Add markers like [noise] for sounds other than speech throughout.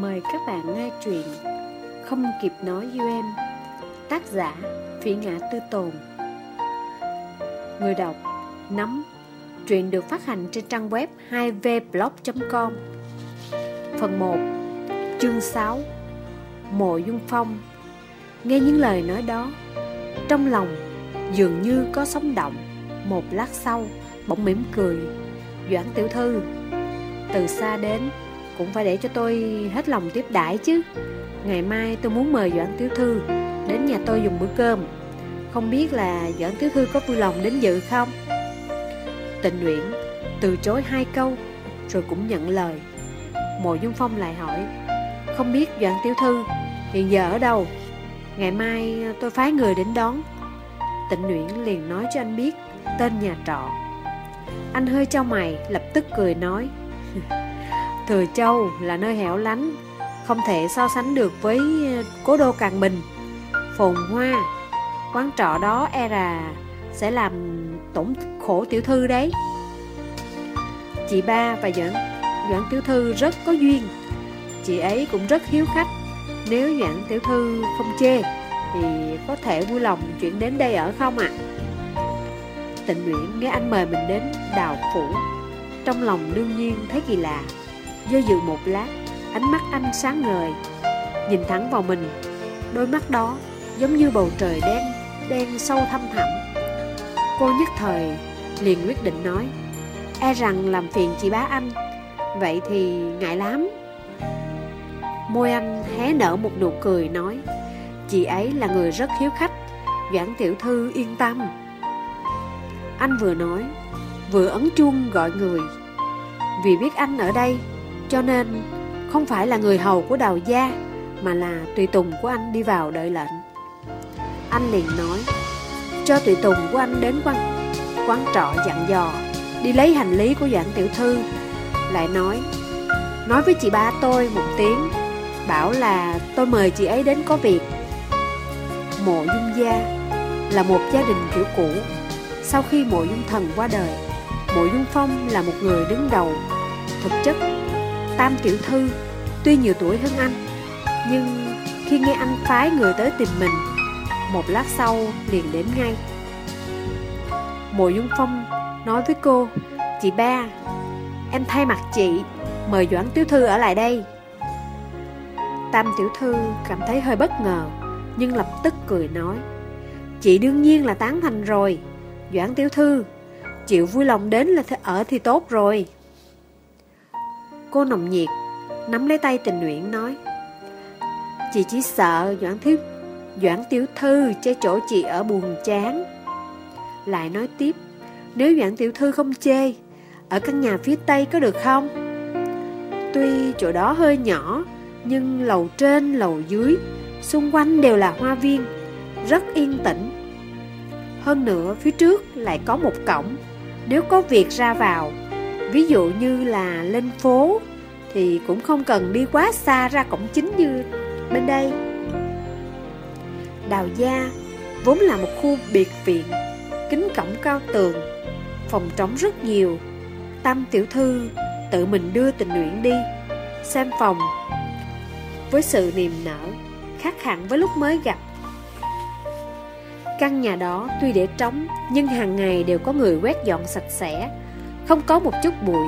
Mời các bạn nghe truyện Không kịp nói yêu em, Tác giả Phỉ Ngã Tư Tồn. Người đọc Nắm Truyện được phát hành trên trang web 2vblog.com Phần 1 Chương 6 Mộ Dung Phong. Nghe những lời nói đó, Trong lòng dường như có sóng động. Một lát sau, Bỗng mỉm cười, Doãn tiểu thư. Từ xa đến cũng phải để cho tôi hết lòng tiếp đãi chứ. Ngày mai tôi muốn mời Doãn Tiểu Thư Đến nhà tôi dùng bữa cơm. Không biết là Doãn Tiểu Thư có vui lòng đến dự không? Tình nguyện, từ chối hai câu, Rồi cũng nhận lời. Mộ Dung Phong lại hỏi, Không biết Doãn Tiểu Thư hiện giờ ở đâu? Ngày mai tôi phái người đến đón. Tịnh Nguyễn liền nói cho anh biết Tên nhà trọ. Anh hơi trao mày, lập tức cười nói [laughs] Thừa Châu là nơi hẻo lánh Không thể so sánh được với ờ, cố đô Càng Bình. Phồn Hoa Quán trọ đó e là sẽ làm tổn khổ tiểu thư đấy. Chị ba và Doãn, Doãn tiểu thư rất có duyên. Chị ấy cũng rất hiếu khách. Nếu Doãn tiểu thư không chê Thì có thể vui lòng chuyển đến đây ở không ạ? À? Tịnh Nguyễn nghe anh mời mình đến đào phủ. Trong lòng đương nhiên thấy kỳ lạ. Do dự một lát, Ánh mắt anh sáng ngời, Nhìn thẳng vào mình. Đôi mắt đó giống như bầu trời đen Đen sâu thăm thẳm. Cô nhất thời liền quyết định nói E rằng làm phiền chị bá anh. Vậy thì ngại lắm. Môi anh hé nở một nụ cười nói, Chị ấy là người rất hiếu khách, Doãn tiểu thư yên tâm. Anh vừa nói, Vừa ấn chuông gọi người, Vì biết anh ở đây cho nên không phải là người hầu của đào gia Mà là tùy tùng của anh đi vào đợi lệnh. Anh liền nói Cho tùy tùng của anh đến quán, quán trọ dặn dò Đi lấy hành lý của Doãn Tiểu Thư. Lại nói Nói với chị ba tôi một tiếng Bảo là tôi mời chị ấy đến có việc. Mộ Dung Gia Là một gia đình kiểu cũ. Sau khi mộ Dung Thần qua đời Mộ Dung Phong là một người đứng đầu Thực chất. Tam tiểu thư. Tuy nhiều tuổi hơn anh, Nhưng khi nghe anh phái người tới tìm mình, Một lát sau liền đến ngay. Mộ Dung Phong nói với cô, Chị ba, Em thay mặt chị Mời Doãn Tiểu Thư ở lại đây. Tam Tiểu Thư cảm thấy hơi bất ngờ, Nhưng lập tức cười nói, Chị đương nhiên là tán thành rồi. Doãn Tiểu Thư, Chịu vui lòng đến là ở thì tốt rồi. Cô nồng nhiệt Nắm lấy tay tình nguyện nói, Chị chỉ sợ Doãn Thiếu, Doãn Tiểu Thư che chỗ chị ở buồn chán Lại nói tiếp, Nếu Doãn Tiểu Thư không chê, Ở căn nhà phía Tây có được không? Tuy chỗ đó hơi nhỏ, Nhưng lầu trên, lầu dưới, Xung quanh đều là hoa viên, Rất yên tĩnh Hơn nữa, phía trước lại có một cổng, Nếu có việc ra vào Ví dụ như là lên phố Thì cũng không cần đi quá xa ra cổng chính như bên đây. Đào Gia vốn là một khu biệt viện, Kính cổng cao tường, Phòng trống rất nhiều. Tam tiểu thư tự mình đưa tình nguyện đi, Xem phòng. Với sự niềm nở, Khác hẳn với lúc mới gặp. Căn nhà đó tuy để trống, Nhưng hàng ngày đều có người quét dọn sạch sẽ không có một chút bụi.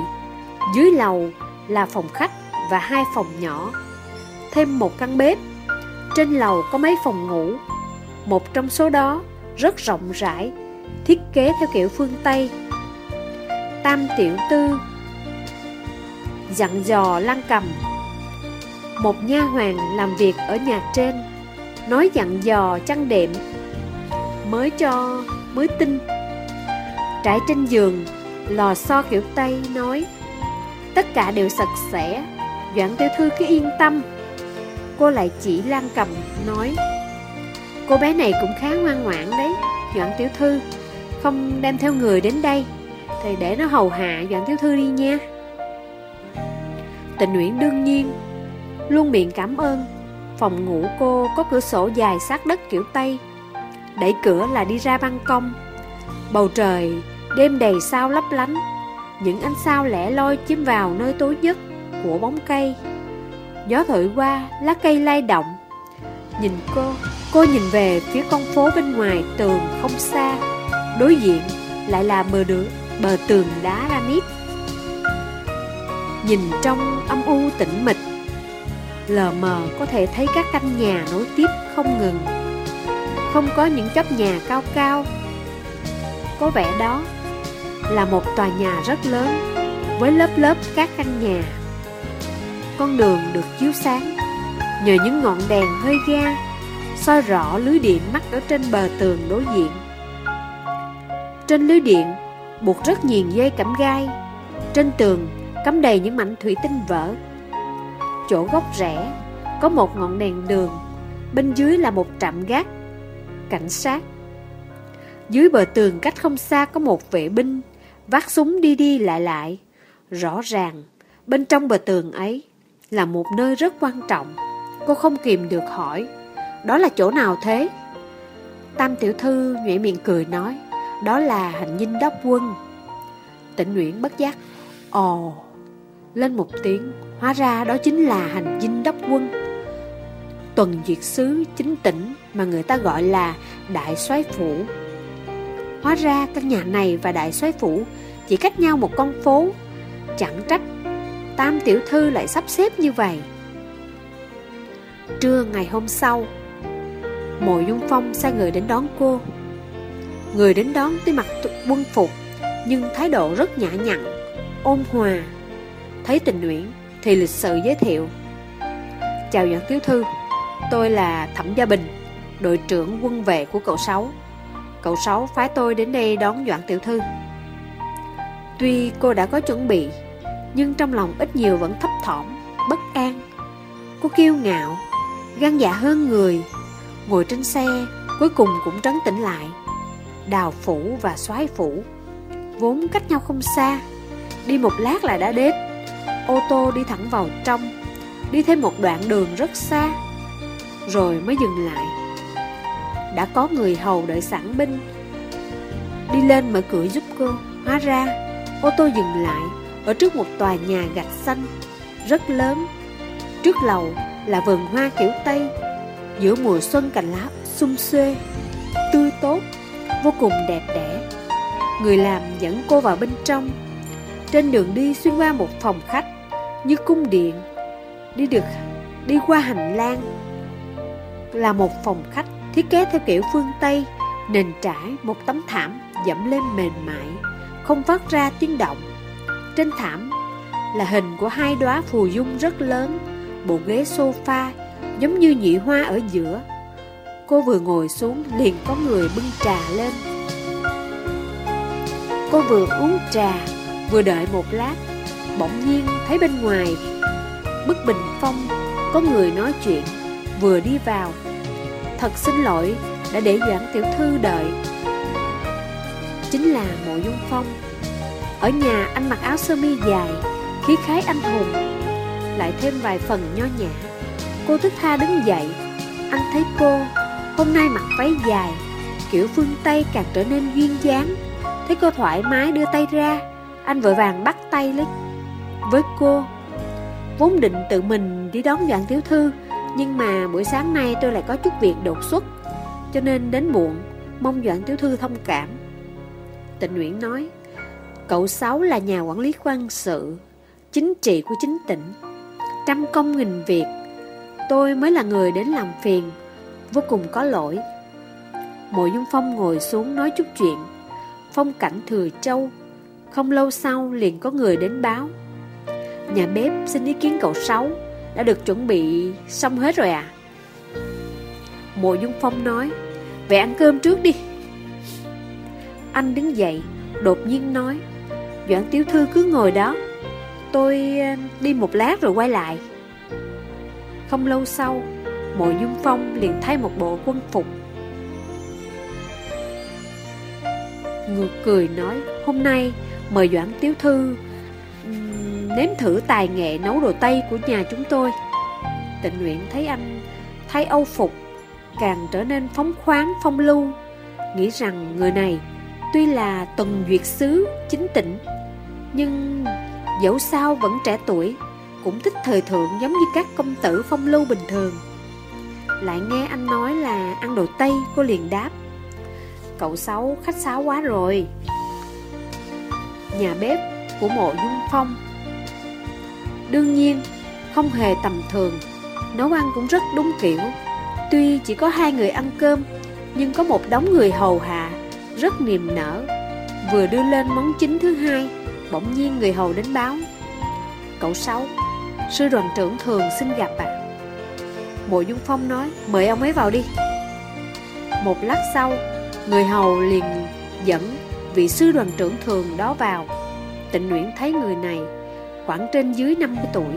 Dưới lầu là phòng khách và hai phòng nhỏ, thêm một căn bếp. Trên lầu có mấy phòng ngủ, một trong số đó rất rộng rãi, thiết kế theo kiểu phương Tây. Tam tiểu tư dặn dò lăng cầm một nha hoàng làm việc ở nhà trên nói dặn dò chăn đệm mới cho mới tinh trải trên giường Lò xo kiểu Tây nói, Tất cả đều sạch sẽ, Doãn tiểu thư cứ yên tâm. Cô lại chỉ Lan cầm nói, Cô bé này cũng khá ngoan ngoãn đấy, Doãn tiểu thư, Không đem theo người đến đây, Thì để nó hầu hạ Doãn tiểu thư đi nha. Tình Nguyễn đương nhiên, Luôn miệng cảm ơn, Phòng ngủ cô có cửa sổ dài sát đất kiểu Tây, Đẩy cửa là đi ra ban công. Bầu trời Đêm đầy sao lấp lánh Những ánh sao lẻ loi chiếm vào nơi tối nhất của bóng cây. Gió thổi qua, lá cây lay động. Nhìn cô, cô nhìn về phía con phố bên ngoài tường không xa. Đối diện lại là bờ đường, bờ tường đá granite. Nhìn trong âm u tĩnh mịch Lờ mờ có thể thấy các căn nhà nối tiếp không ngừng. Không có những chóp nhà cao cao. Có vẻ đó là một tòa nhà rất lớn Với lớp lớp các căn nhà. Con đường được chiếu sáng Nhờ những ngọn đèn hơi ga, soi rõ lưới điện mắc ở trên bờ tường đối diện. Trên lưới điện buộc rất nhiều dây cẩm gai, Trên tường cắm đầy những mảnh thủy tinh vỡ. Chỗ góc rẽ có một ngọn đèn đường, Bên dưới là một trạm gác, Cảnh sát. Dưới bờ tường cách không xa có một vệ binh Vác súng đi đi lại lại. Rõ ràng, Bên trong bờ tường ấy Là một nơi rất quan trọng. Cô không kìm được hỏi, Đó là chỗ nào thế? Tam tiểu thư nhẹ miệng cười nói, Đó là hành dinh đốc quân. Tịnh Nguyễn bất giác, Ồ. Lên một tiếng, Hóa ra đó chính là hành dinh đốc quân. Tuần diệt sứ chính tỉnh Mà người ta gọi là Đại soái phủ. Hóa ra căn nhà này và đại soái phủ Chỉ cách nhau một con phố. Chẳng trách Tam tiểu thư lại sắp xếp như vậy. Trưa ngày hôm sau, Mộ Dung Phong sai người đến đón cô. Người đến đón tuy mặc quân phục, Nhưng thái độ rất nhã nhặn, Ôn hòa. Thấy tình nguyện thì lịch sự giới thiệu. Chào Doãn tiểu Thư, Tôi là Thẩm Gia Bình, Đội trưởng quân vệ của cậu Sáu. Cậu Sáu phái tôi đến đây đón Doãn Tiểu Thư. Tuy cô đã có chuẩn bị, Nhưng trong lòng ít nhiều vẫn thấp thỏm, Bất an. Cô kiêu ngạo, gan dạ hơn người, Ngồi trên xe, Cuối cùng cũng trấn tĩnh lại. Đào phủ và soái phủ, Vốn cách nhau không xa. Đi một lát là đã đến. Ô tô đi thẳng vào trong, Đi thêm một đoạn đường rất xa. Rồi mới dừng lại. Đã có người hầu đợi sẵn binh. Đi lên mở cửa giúp cô, Hóa ra, Ô tô dừng lại Ở trước một tòa nhà gạch xanh, Rất lớn. Trước lầu là vườn hoa kiểu Tây, Giữa mùa xuân cành lá sum xuê, Tươi tốt, Vô cùng đẹp đẽ. Người làm dẫn cô vào bên trong. Trên đường đi xuyên qua một phòng khách Như cung điện, Đi được, Đi qua hành lang. Là một phòng khách thiết kế theo kiểu phương Tây Nền trải một tấm thảm dẫm lên mềm mại Không phát ra tiếng động Trên thảm là hình của hai đóa phù dung rất lớn bộ ghế sofa giống như nhị hoa ở giữa. Cô vừa ngồi xuống liền có người bưng trà lên. Cô vừa uống trà, vừa đợi một lát, bỗng nhiên thấy bên ngoài bức bình phong có người nói chuyện, vừa đi vào. Thật xin lỗi đã để Doãn Tiểu Thư đợi. Chính là Mộ Dung Phong. Ở nhà anh mặc áo sơ mi dài, khí khái anh hùng lại thêm vài phần nho nhã Cô thức tha đứng dậy Anh thấy cô Hôm nay mặc váy dài Kiểu phương Tây càng trở nên duyên dáng Thấy cô thoải mái đưa tay ra Anh vội vàng bắt tay lấy Với cô Vốn định tự mình đi đón Doãn Tiểu Thư Nhưng mà buổi sáng nay tôi lại có chút việc đột xuất, Cho nên đến muộn, Mong Doãn Tiểu Thư thông cảm. Tịnh Nguyễn nói, Cậu Sáu là nhà quản lý quan sự, Chính trị của chính tỉnh, trăm công nghìn việc. Tôi mới là người đến làm phiền, Vô cùng có lỗi. Mộ Dung Phong ngồi xuống nói chút chuyện. Phong cảnh thừa châu, Không lâu sau liền có người đến báo. Nhà bếp xin ý kiến cậu Sáu, Đã được chuẩn bị xong hết rồi à Mộ Dung Phong nói Vậy ăn cơm trước đi. Anh đứng dậy, Đột nhiên nói Doãn Tiểu Thư cứ ngồi đó, Tôi ờ, đi một lát rồi quay lại. Không lâu sau, Mộ Dung Phong liền thay một bộ quân phục. Ngược cười nói, Hôm nay, mời Doãn Tiếu Thư Nếm thử tài nghệ nấu đồ Tây của nhà chúng tôi. Tịnh nguyện thấy anh Thay âu phục Càng trở nên phóng khoáng, phong lưu. Nghĩ rằng người này Tuy là tuần duyệt sứ chính tịnh, Nhưng Dẫu sao vẫn trẻ tuổi, cũng thích thời thượng giống như các công tử phong lưu bình thường. Lại nghe anh nói là ăn đồ Tây, Cô liền đáp, Cậu Sáu khách sáo quá rồi. Nhà bếp của mộ dung phong. Đương nhiên, không hề tầm thường, Nấu ăn cũng rất đúng kiểu. Tuy chỉ có hai người ăn cơm, Nhưng có một đống người hầu hạ, Rất niềm nở. Vừa đưa lên món chính thứ hai, Bỗng nhiên người hầu đến báo. Cậu Sáu, Sư đoàn trưởng thường xin gặp ạ. À. Mộ Dung Phong nói, Mời ông ấy vào đi. Một lát sau, Người hầu liền dẫn vị sư đoàn trưởng thường đó vào. Tịnh Nguyễn thấy người này, Khoảng trên dưới 50 tuổi,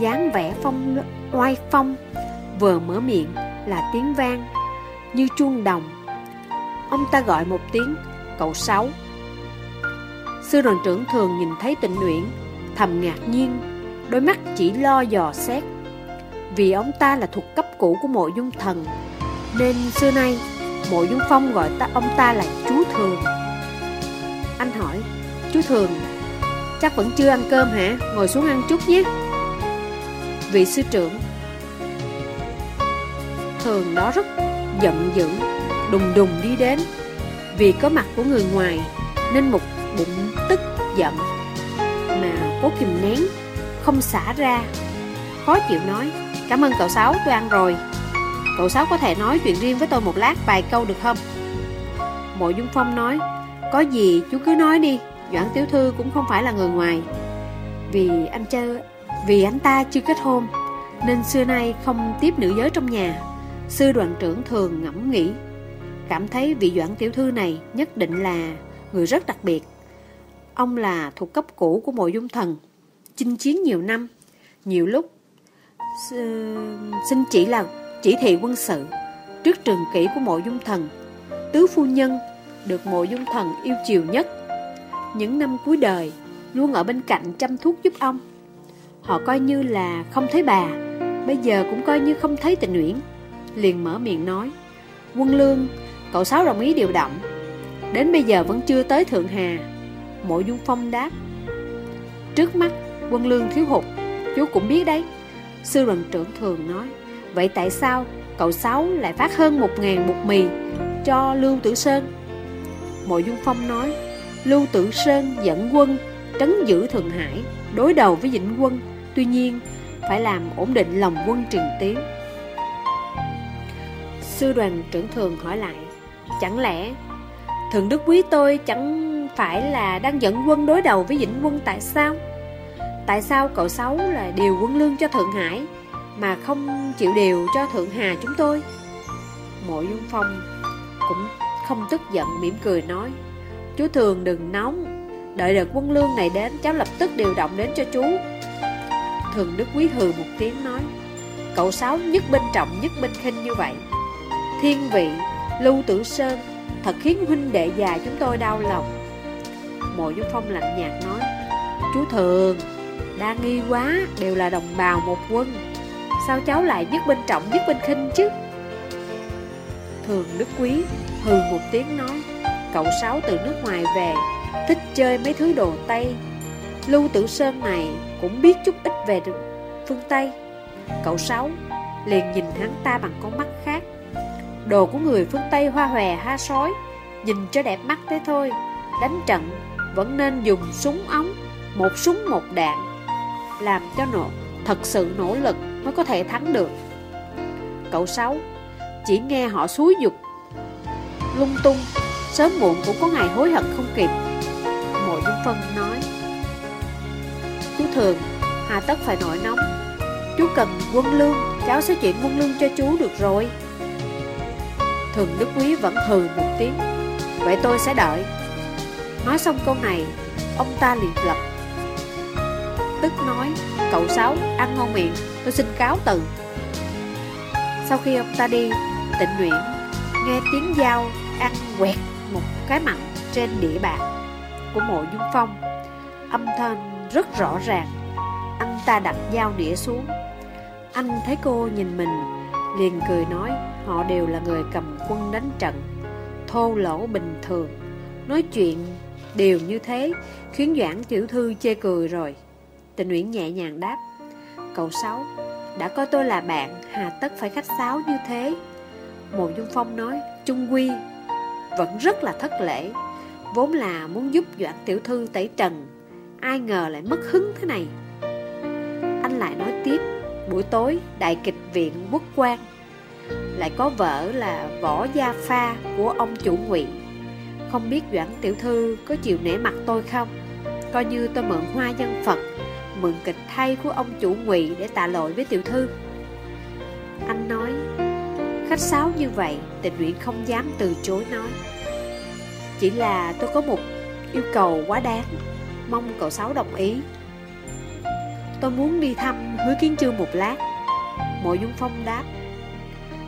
dáng vẻ phong, oai phong, Vừa mở miệng là tiếng vang, Như chuông đồng. Ông ta gọi một tiếng, Cậu Sáu. Sư đoàn trưởng thường nhìn thấy tịnh uyển Thầm ngạc nhiên, Đôi mắt chỉ lo dò xét. Vì ông ta là thuộc cấp cũ của mộ dung thần, Nên xưa nay Mộ dung phong gọi ta, ông ta là chú Thường. Anh hỏi, Chú Thường, Chắc vẫn chưa ăn cơm hả? Ngồi xuống ăn chút nhé. Vị sư trưởng Thường đó rất giận dữ, Đùng đùng đi đến. Vì có mặt của người ngoài Nên một bụng tức giận Mà cố kìm nén, Không xả ra. Khó chịu nói, Cảm ơn cậu Sáu, tôi ăn rồi. Cậu Sáu có thể nói chuyện riêng với tôi một lát vài câu được không? Mộ Dung Phong nói, Có gì chú cứ nói đi, Doãn Tiểu Thư cũng không phải là người ngoài. Vì anh chơi Vì anh ta chưa kết hôn Nên xưa nay không tiếp nữ giới trong nhà. Sư đoàn trưởng thường ngẫm nghĩ, Cảm thấy vị Doãn Tiểu Thư này Nhất định là người rất đặc biệt. Ông là thuộc cấp cũ của mộ dung thần, Chinh chiến nhiều năm, Nhiều lúc Xin chỉ là chỉ thị quân sự Trước trường kỷ của mộ dung thần. Tứ phu nhân Được mộ dung thần yêu chiều nhất. Những năm cuối đời, Luôn ở bên cạnh chăm thuốc giúp ông. Họ coi như là không thấy bà, Bây giờ cũng coi như không thấy tình nguyện Liền mở miệng nói Quân lương Cậu Sáu đồng ý điều động. Đến bây giờ vẫn chưa tới Thượng Hà. Mộ Dung Phong đáp Trước mắt quân lương thiếu hụt Chú cũng biết đấy. Sư đoàn trưởng thường nói Vậy tại sao cậu Sáu lại phát hơn một ngàn bột mì Cho Lưu Tử Sơn? Mộ Dung Phong nói Lưu Tử Sơn dẫn quân trấn giữ Thượng Hải, đối đầu với Vĩnh quân, tuy nhiên phải làm ổn định lòng quân trình tiến. Sư đoàn trưởng thường hỏi lại, chẳng lẽ Thượng Đức Quý tôi chẳng phải là đang dẫn quân đối đầu với Vĩnh quân tại sao? Tại sao cậu Sáu là điều quân lương cho Thượng Hải mà không chịu điều cho Thượng Hà chúng tôi? Mộ Dung Phong cũng không tức giận mỉm cười nói Chú Thường đừng nóng Đợi đợt quân lương này đến Cháu lập tức điều động đến cho chú Thường Đức Quý hừ một tiếng nói Cậu Sáu nhất binh trọng nhất binh khinh như vậy Thiên vị, Lưu Tử Sơn, Thật khiến huynh đệ già chúng tôi đau lòng. Mộ Dung Phong lạnh nhạt nói, Chú Thường, Đa nghi quá, Đều là đồng bào một quân. Sao cháu lại nhất bên trọng, nhất bên khinh chứ? Thường Đức Quý hừ một tiếng nói, Cậu Sáu từ nước ngoài về, Thích chơi mấy thứ đồ Tây. Lưu Tử Sơn này cũng biết chút ít về phương Tây. Cậu Sáu liền nhìn hắn ta bằng con mắt khác Đồ của người phương Tây hoa hòe, ha sói. Nhìn cho đẹp mắt thế thôi. Đánh trận, vẫn nên dùng súng ống, Một súng một đạn, Làm cho nổ, thật sự nỗ lực mới có thể thắng được. Cậu Sáu, chỉ nghe họ xúi dục. Lung tung, Sớm muộn cũng có ngày hối hận không kịp. Mộ Dung Phân nói, Chú Thường, Hà tất phải nổi nóng. Chú cần quân lương, Cháu sẽ chuyển quân lương cho chú được rồi. Thường Đức Quý vẫn hừ một tiếng. Vậy tôi sẽ đợi. Nói xong câu này, Ông ta liền lập. Tức nói, Cậu Sáu, ăn ngon miệng, Tôi xin cáo từ. Sau khi ông ta đi, Tịnh Nguyện Nghe tiếng dao ăn quẹt một cái mặn trên địa bàn của mộ dung phong, Âm thanh rất rõ ràng. Anh ta đặt dao đĩa xuống. Anh thấy cô nhìn mình Liền cười nói, Họ đều là người cầm quân đánh trận, Thô lỗ bình thường. Nói chuyện đều như thế, Khiến Doãn tiểu thư chê cười rồi. Tình Nguyễn nhẹ nhàng đáp, cậu Sáu, Đã coi tôi là bạn, Hà tất phải khách sáo như thế. Mộ Dung Phong nói, Trung Quy Vẫn rất là thất lễ, Vốn là muốn giúp Doãn Tiểu Thư tẩy trần, Ai ngờ lại mất hứng thế này. Anh lại nói tiếp Buổi tối đại kịch viện quốc quan. Lại có vợ là Võ Gia Pha của ông chủ ngụy Không biết Doãn Tiểu Thư có chịu nể mặt tôi không? Coi như tôi mượn hoa nhân Phật, Mượn kịch thay của ông chủ ngụy để tạ lỗi với Tiểu Thư. Anh nói, Khách sáo như vậy Tình nguyện không dám từ chối nói. Chỉ là tôi có một yêu cầu quá đáng, Mong cậu Sáu đồng ý. Tôi muốn đi thăm hứa kiến trương một lát. Mộ Dung Phong đáp,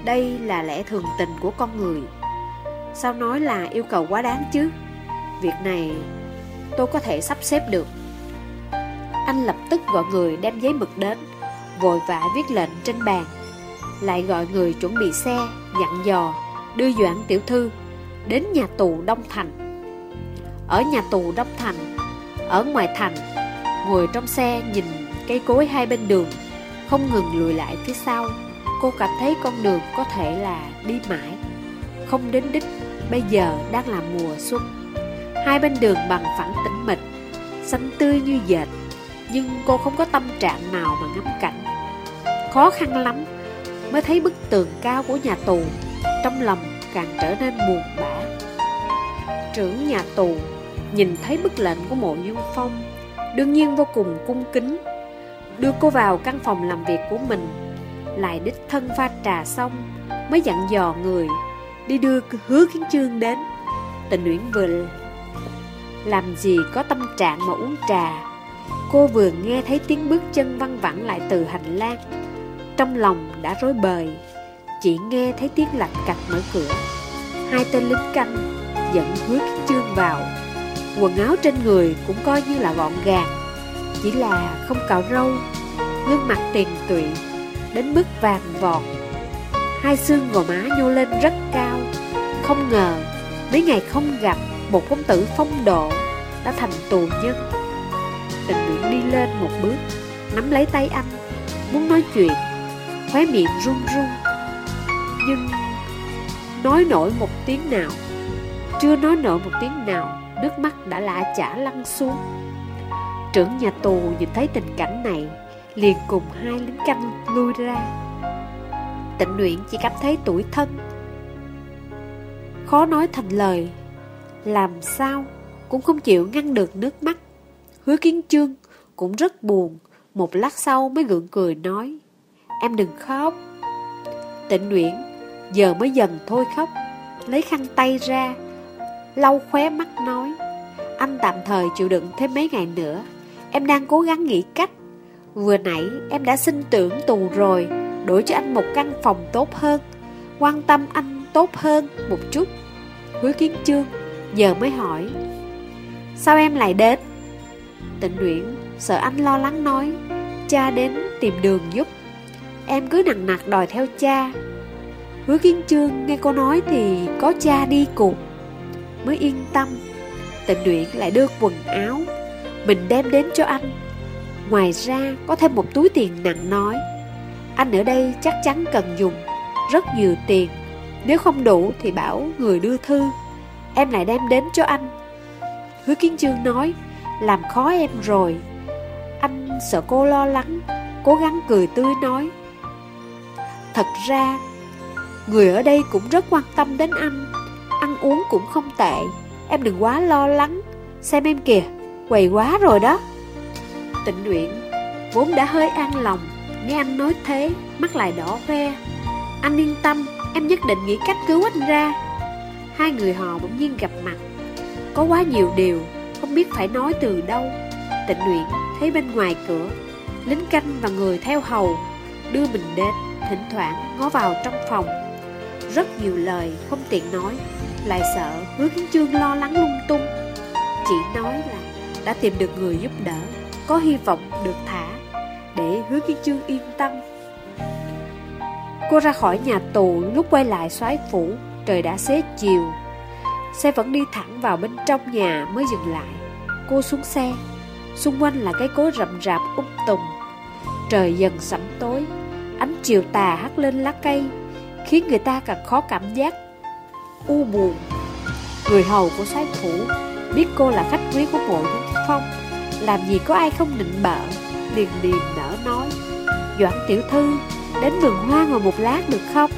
Đây là lẽ thường tình của con người. Sao nói là yêu cầu quá đáng chứ? Việc này tôi có thể sắp xếp được. Anh lập tức gọi người đem giấy mực đến, Vội vã viết lệnh trên bàn, Lại gọi người chuẩn bị xe, Dặn dò, Đưa Doãn Tiểu Thư Đến nhà tù Đông Thành. Ở nhà tù Đông Thành, Ở ngoài thành, Ngồi trong xe nhìn cây cối hai bên đường, Không ngừng lùi lại phía sau. Cô cảm thấy con đường có thể là đi mãi, Không đến đích, Bây giờ đang là mùa xuân. Hai bên đường bằng phẳng tĩnh mịch, Xanh tươi như dệt, Nhưng cô không có tâm trạng nào mà ngắm cảnh. Khó khăn lắm Mới thấy bức tường cao của nhà tù Trong lòng càng trở nên buồn bã. Trưởng nhà tù Nhìn thấy bức lệnh của mộ dung phong, Đương nhiên vô cùng cung kính. Đưa cô vào căn phòng làm việc của mình. Lại đích thân pha trà xong, Mới dặn dò người Đi đưa hứa kiến Trương đến. Tình Uyển vừa làm gì có tâm trạng mà uống trà. Cô vừa nghe thấy tiếng bước chân văng vẳng lại từ hành lang. Trong lòng đã rối bời, Chỉ nghe thấy tiếng lạch cạch mở cửa. Hai tên lính canh dẫn hứa kiến Trương vào. Quần áo trên người cũng coi như là gọn gàng. Chỉ là không cạo râu, Gương mặt tiền tụy, Đến mức vàng vọt. Hai xương gò má nhô lên rất cao. Không ngờ, Mấy ngày không gặp, một công tử phong độ đã thành tù nhân. Tình nguyện đi lên một bước, nắm lấy tay anh, muốn nói chuyện, khóe miệng run run. Nhưng nói nổi một tiếng nào, chưa nói nổi một tiếng nào, nước mắt đã lạ chả lăn xuống trưởng nhà tù nhìn thấy tình cảnh này liền cùng hai lính canh lui ra tịnh luyện chỉ cảm thấy tủi thân khó nói thành lời làm sao cũng không chịu ngăn được nước mắt. Hứa kiến chương cũng rất buồn, một lát sau mới gượng cười nói, em đừng khóc. Tịnh luyện giờ mới dần thôi khóc, lấy khăn tay ra, lau khóe mắt nói, anh tạm thời chịu đựng thêm mấy ngày nữa, em đang cố gắng nghĩ cách. Vừa nãy em đã xin tưởng tù rồi, đổi cho anh một căn phòng tốt hơn, quan tâm anh tốt hơn một chút. Hứa kiến chương giờ mới hỏi Sao em lại đến? Tịnh Nguyễn sợ anh lo lắng nói Cha đến tìm đường giúp. Em cứ nặng nặc đòi theo cha. Hứa Kiến Trương nghe cô nói thì có cha đi cùng. Mới yên tâm Tịnh Nguyễn lại đưa quần áo mình đem đến cho anh. Ngoài ra, có thêm một túi tiền nặng nói. Anh ở đây chắc chắn cần dùng Rất nhiều tiền. Nếu không đủ thì bảo người đưa thư. Em lại đem đến cho anh. Hứa Kiến Chương nói, Làm khó em rồi. Anh sợ cô lo lắng, Cố gắng cười tươi nói. Thật ra, Người ở đây cũng rất quan tâm đến anh. Ăn uống cũng không tệ. Em đừng quá lo lắng. Xem em kìa. Quầy quá rồi đó. Tịnh Nguyện Vốn đã hơi an lòng, Nghe anh nói thế, Mắt lại đỏ hoe. Anh yên tâm, Em nhất định nghĩ cách cứu anh ra. Hai người họ bỗng nhiên gặp mặt. Có quá nhiều điều Không biết phải nói từ đâu. Tịnh nguyện thấy bên ngoài cửa, Lính canh và người theo hầu Đưa mình đến, Thỉnh thoảng ngó vào trong phòng. Rất nhiều lời không tiện nói, Lại sợ hứa kiến chương lo lắng lung tung. Chỉ nói là đã tìm được người giúp đỡ, Có hy vọng được thả Để hứa kiến chương yên tâm. Cô ra khỏi nhà tù lúc quay lại soái phủ, Trời đã xế chiều. Xe vẫn đi thẳng vào bên trong nhà mới dừng lại. Cô xuống xe, Xung quanh là cái cối rậm rạp úp tùm. Trời dần sẫm tối, Ánh chiều tà hắt lên lá cây, Khiến người ta càng khó cảm giác U buồn. Người hầu của soái phủ Biết cô là khách quý của mộ dung không? Làm gì có ai không định bợ? Liền liền nở nói. Doãn tiểu thư, Đến vườn hoa ngồi một lát được không?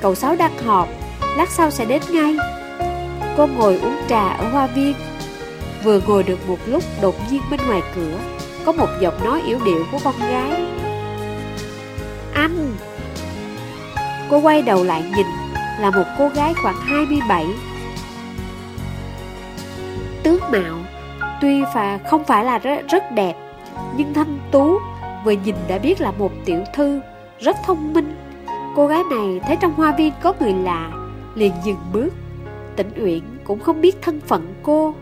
Cậu Sáu đang họp, Lát sau sẽ đến ngay. Cô ngồi uống trà ở hoa viên. Vừa ngồi được một lúc, Đột nhiên bên ngoài cửa, Có một giọng nói yếu điệu của con gái. Anh! Cô quay đầu lại nhìn, Là một cô gái khoảng 27 Tướng mạo. Tuy và không phải là rất, rất đẹp Nhưng thanh tú Vừa nhìn đã biết là một tiểu thư Rất thông minh. Cô gái này thấy trong hoa viên có người lạ Liền dừng bước. Tĩnh Uyển cũng không biết thân phận cô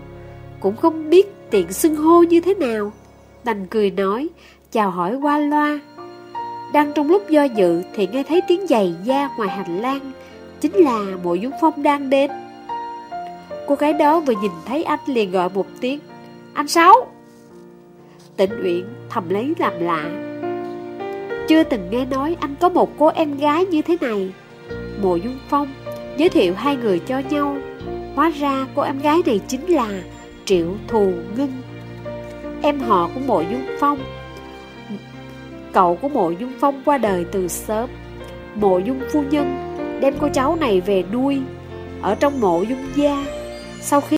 Cũng không biết tiện xưng hô như thế nào Đành cười nói Chào hỏi qua loa. Đang trong lúc do dự Thì nghe thấy tiếng giày da ngoài hành lang Chính là mộ dung phong đang đến. Cô gái đó vừa nhìn thấy anh liền gọi một tiếng anh Sáu. Tịnh Uyển thầm lấy làm lạ. Chưa từng nghe nói anh có một cô em gái như thế này. Mộ Dung Phong giới thiệu hai người cho nhau. Hóa ra cô em gái này chính là Triệu Thù Ngân. Em họ của Mộ Dung Phong. Cậu của Mộ Dung Phong qua đời từ sớm. Mộ Dung Phu Nhân đem cô cháu này về nuôi. Ở trong mộ Dung gia. Sau khi